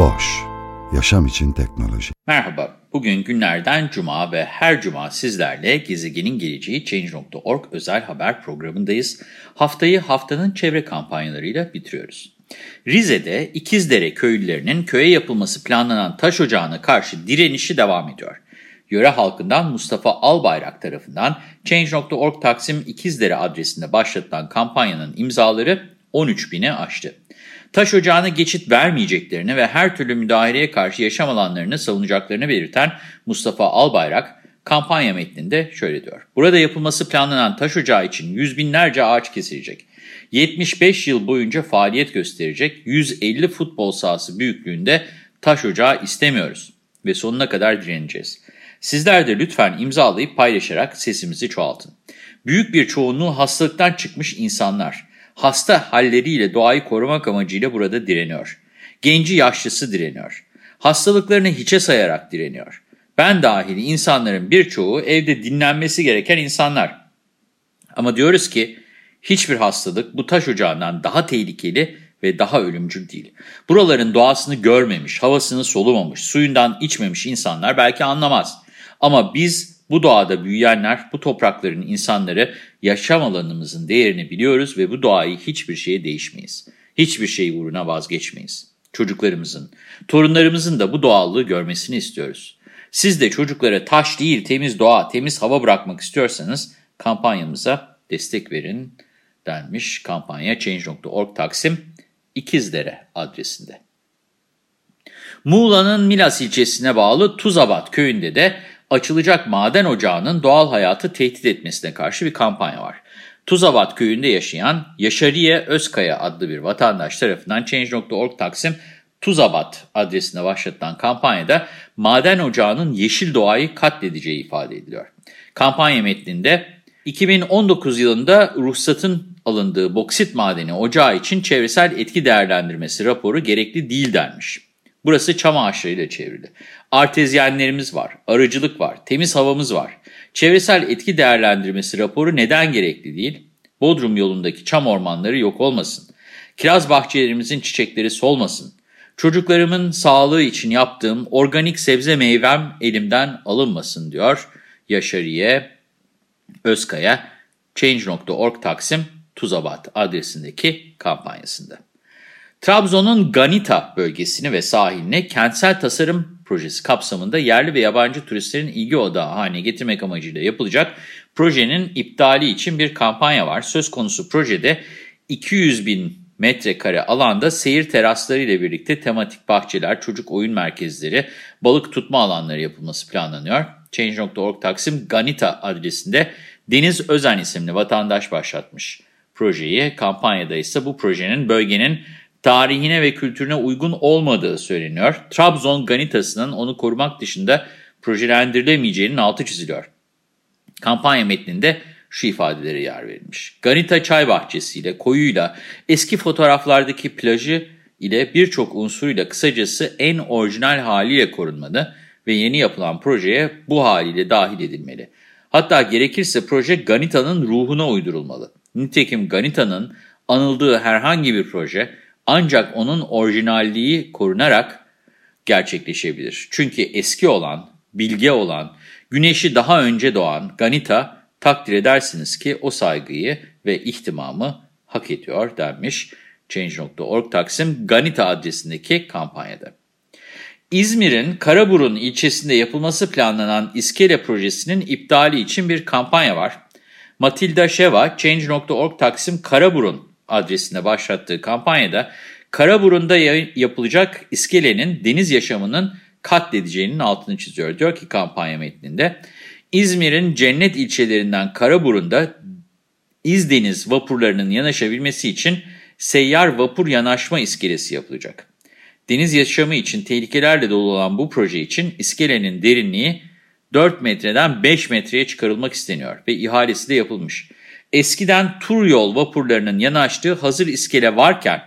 Boş, yaşam için teknoloji. Merhaba, bugün günlerden cuma ve her cuma sizlerle Gezegenin Geleceği Change.org özel haber programındayız. Haftayı haftanın çevre kampanyalarıyla bitiriyoruz. Rize'de İkizdere köylülerinin köye yapılması planlanan taş ocağına karşı direnişi devam ediyor. Yöre halkından Mustafa Albayrak tarafından Change.org Taksim İkizdere adresinde başlatılan kampanyanın imzaları 13 bini aştı. Taş ocağına geçit vermeyeceklerini ve her türlü müdahaleye karşı yaşam alanlarını savunacaklarını belirten Mustafa Albayrak, kampanya metninde şöyle diyor. Burada yapılması planlanan taş ocağı için yüz binlerce ağaç kesilecek. 75 yıl boyunca faaliyet gösterecek 150 futbol sahası büyüklüğünde taş ocağı istemiyoruz ve sonuna kadar direneceğiz. Sizler de lütfen imzalayıp paylaşarak sesimizi çoğaltın. Büyük bir çoğunluğu hastalıktan çıkmış insanlar, hasta halleriyle doğayı korumak amacıyla burada direniyor. Genci yaşlısı direniyor. Hastalıklarını hiçe sayarak direniyor. Ben dahil insanların birçoğu evde dinlenmesi gereken insanlar. Ama diyoruz ki hiçbir hastalık bu taş ocağından daha tehlikeli ve daha ölümcül değil. Buraların doğasını görmemiş, havasını solumamış, suyundan içmemiş insanlar belki anlamaz. Ama biz bu doğada büyüyenler, bu toprakların insanları yaşam alanımızın değerini biliyoruz ve bu doğayı hiçbir şeye değişmeyiz. Hiçbir şey uğruna vazgeçmeyiz. Çocuklarımızın, torunlarımızın da bu doğallığı görmesini istiyoruz. Siz de çocuklara taş değil temiz doğa, temiz hava bırakmak istiyorsanız kampanyamıza destek verin denmiş kampanya Change.org Taksim İkizdere adresinde. Muğla'nın Milas ilçesine bağlı Tuzabat köyünde de açılacak maden ocağının doğal hayatı tehdit etmesine karşı bir kampanya var. Tuzabat köyünde yaşayan Yaşariye Özkaya adlı bir vatandaş tarafından Change.org Taksim Tuzabat adresine başlatılan kampanyada maden ocağının yeşil doğayı katledeceği ifade ediliyor. Kampanya metninde 2019 yılında ruhsatın alındığı boksit madeni ocağı için çevresel etki değerlendirmesi raporu gerekli değil denmiş. Burası çam ağaçlarıyla çevrili. Artezyenlerimiz var, arıcılık var, temiz havamız var. Çevresel etki değerlendirmesi raporu neden gerekli değil? Bodrum yolundaki çam ormanları yok olmasın. Kiraz bahçelerimizin çiçekleri solmasın. Çocuklarımın sağlığı için yaptığım organik sebze meyvem elimden alınmasın diyor Yaşariye Özkaya, Change.org Taksim Tuzabat adresindeki kampanyasında. Trabzon'un Ganita bölgesini ve sahilini kentsel tasarım projesi kapsamında yerli ve yabancı turistlerin ilgi odağı haline getirmek amacıyla yapılacak projenin iptali için bir kampanya var. Söz konusu projede 200 bin metrekare alanda seyir terasları ile birlikte tematik bahçeler, çocuk oyun merkezleri, balık tutma alanları yapılması planlanıyor. Change.org Taksim Ganita adresinde Deniz Özen isimli vatandaş başlatmış projeyi. Kampanyada ise bu projenin bölgenin tarihine ve kültürüne uygun olmadığı söyleniyor. Trabzon Ganitası'nın onu korumak dışında projelendirilemeyeceğinin altı çiziliyor. Kampanya metninde şu ifadelere yer verilmiş. Ganita çay bahçesiyle, koyuyla, eski fotoğraflardaki plajı ile birçok unsuruyla kısacası en orijinal haliyle korunmalı ve yeni yapılan projeye bu haliyle dahil edilmeli. Hatta gerekirse proje Ganita'nın ruhuna uydurulmalı. Nitekim Ganita'nın anıldığı herhangi bir proje ancak onun orijinalliği korunarak gerçekleşebilir. Çünkü eski olan, bilge olan, güneşi daha önce doğan Ganita takdir edersiniz ki o saygıyı ve ihtimamı hak ediyor denmiş Change.org Taksim Ganita adresindeki kampanyada. İzmir'in Karaburun ilçesinde yapılması planlanan iskele projesinin iptali için bir kampanya var. Matilda Şeva, Change.org Taksim Karaburun adresinde başlattığı kampanyada Karaburun'da yapılacak iskelenin deniz yaşamının katledeceğinin altını çiziyor. Diyor ki kampanya metninde İzmir'in cennet ilçelerinden Karaburun'da İzdeniz vapurlarının yanaşabilmesi için seyyar vapur yanaşma iskelesi yapılacak. Deniz yaşamı için tehlikelerle dolu olan bu proje için iskelenin derinliği 4 metreden 5 metreye çıkarılmak isteniyor ve ihalesi de yapılmış. Eskiden tur yol vapurlarının yanaştığı hazır iskele varken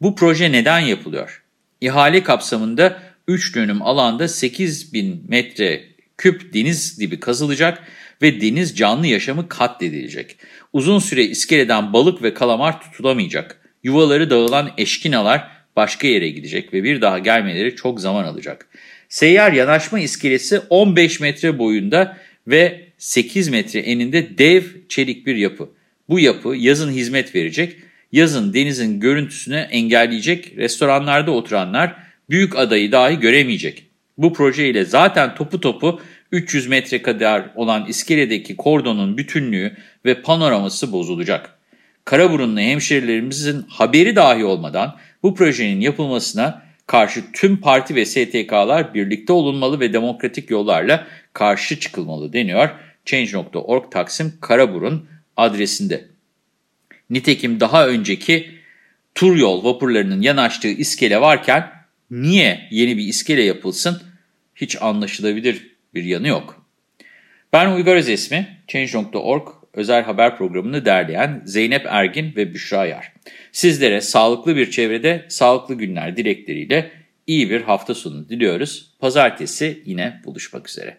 bu proje neden yapılıyor? İhale kapsamında 3 dönüm alanda 8000 metre küp deniz dibi kazılacak ve deniz canlı yaşamı katledilecek. Uzun süre iskeleden balık ve kalamar tutulamayacak. Yuvaları dağılan eşkinalar başka yere gidecek ve bir daha gelmeleri çok zaman alacak. Seyyar yanaşma iskelesi 15 metre boyunda ve 8 metre eninde dev çelik bir yapı. Bu yapı yazın hizmet verecek, yazın denizin görüntüsünü engelleyecek, restoranlarda oturanlar büyük adayı dahi göremeyecek. Bu projeyle zaten topu topu 300 metre kadar olan iskeledeki kordonun bütünlüğü ve panoraması bozulacak. Karaburunlu hemşerilerimizin haberi dahi olmadan bu projenin yapılmasına karşı tüm parti ve STK'lar birlikte olunmalı ve demokratik yollarla karşı çıkılmalı deniyor Change.org Taksim Karaburun adresinde. Nitekim daha önceki tur yol vapurlarının yanaştığı iskele varken niye yeni bir iskele yapılsın hiç anlaşılabilir bir yanı yok. Ben Uygar Özesmi, Change.org özel haber programını derleyen Zeynep Ergin ve Büşra Yar. Sizlere sağlıklı bir çevrede sağlıklı günler dilekleriyle iyi bir hafta sonu diliyoruz. Pazartesi yine buluşmak üzere.